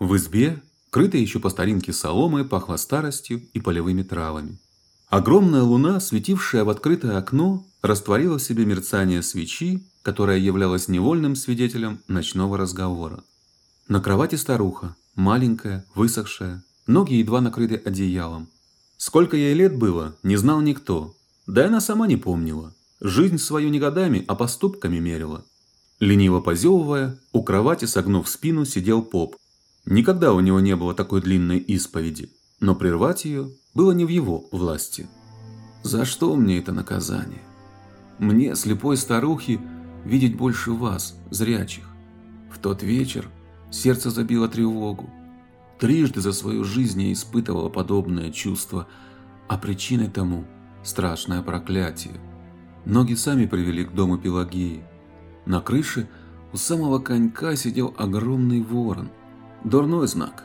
В избе, крытой еще по старинке соломой, пахло старостью и полевыми травами. Огромная луна, светившая в открытое окно, растворила в себе мерцание свечи, которая являлась невольным свидетелем ночного разговора. На кровати старуха, маленькая, высохшая, ноги едва накрыты одеялом. Сколько ей лет было, не знал никто, да и она сама не помнила. Жизнь свою не годами, а поступками мерила. Лениво позевывая, у кровати, согнув спину, сидел поп. Никогда у него не было такой длинной исповеди, но прервать ее было не в его власти. «За что мне это наказание? Мне, слепой старухе, видеть больше вас, зрячих. В тот вечер сердце забило тревогу. Трижды за свою жизнь я испытывала подобное чувство, а причиной тому – страшное проклятие. Ноги сами привели к дому Пелагеи. На крыше у самого конька сидел огромный ворон. Дурной знак.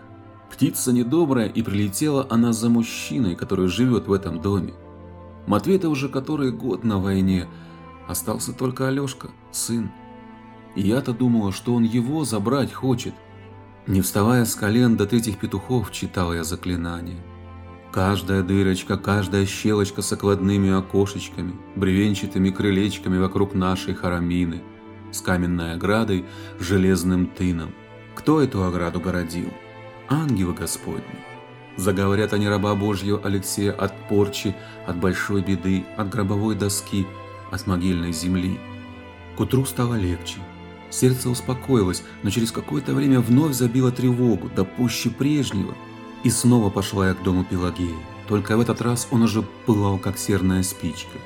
Птица недобрая, и прилетела она за мужчиной, который живет в этом доме. Матвей-то уже который год на войне, остался только Алешка, сын. И я-то думала, что он его забрать хочет. Не вставая с колен до третьих петухов, читала я заклинание. Каждая дырочка, каждая щелочка с окладными окошечками, бревенчатыми крылечками вокруг нашей харамины, с каменной оградой, железным тыном. Кто эту ограду городил? Ангелы Господни. Заговорят они раба Божьего Алексея от порчи, от большой беды, от гробовой доски, от могильной земли. К утру стало легче. Сердце успокоилось, но через какое-то время вновь забило тревогу, да пуще прежнего. И снова пошла я к дому Пелагеи. Только в этот раз он уже пылал, как серная спичка.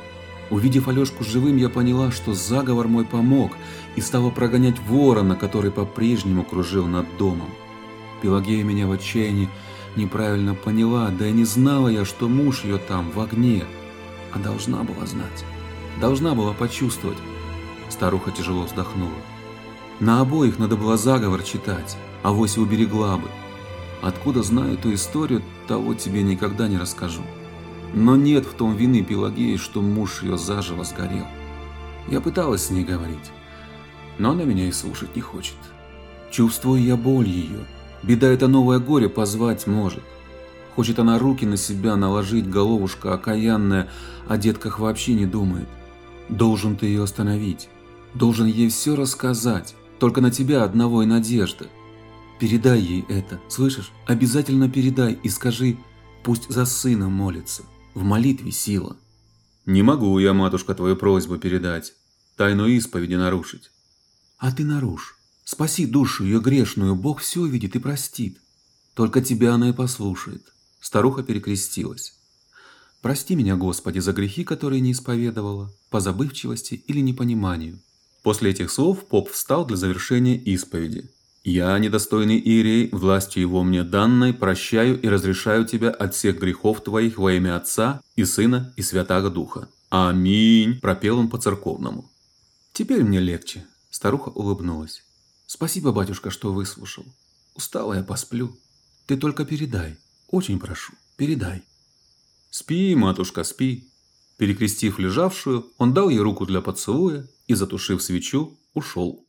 Увидев Алешку живым, я поняла, что заговор мой помог, и стала прогонять ворона, который по-прежнему кружил над домом. Пелагея меня в отчаянии неправильно поняла, да и не знала я, что муж ее там, в огне. А должна была знать. Должна была почувствовать. Старуха тяжело вздохнула. На обоих надо было заговор читать, а вось уберегла бы. Откуда знаю эту историю, того тебе никогда не расскажу. Но нет в том вины Пелагеи, что муж ее заживо сгорел. Я пыталась с ней говорить, но она меня и слушать не хочет. Чувствую я боль ее. Беда это новое горе позвать может. Хочет она руки на себя наложить, головушка окаянная, о детках вообще не думает. Должен ты ее остановить. Должен ей все рассказать. Только на тебя одного и надежда. Передай ей это, слышишь? Обязательно передай и скажи, пусть за сына молится. В молитве сила. Не могу я, матушка, твою просьбу передать. Тайну исповеди нарушить. А ты нарушь. Спаси душу ее грешную, Бог все увидит и простит. Только тебя она и послушает. Старуха перекрестилась. Прости меня, Господи, за грехи, которые не исповедовала, по забывчивости или непониманию. После этих слов поп встал для завершения исповеди. «Я, недостойный Иерей, властью его мне данной, прощаю и разрешаю тебя от всех грехов твоих во имя Отца и Сына и Святаго Духа. Аминь!» – пропел он по-церковному. «Теперь мне легче», – старуха улыбнулась. «Спасибо, батюшка, что выслушал. Устала я, посплю. Ты только передай, очень прошу, передай». «Спи, матушка, спи!» Перекрестив лежавшую, он дал ей руку для поцелуя и, затушив свечу, ушел.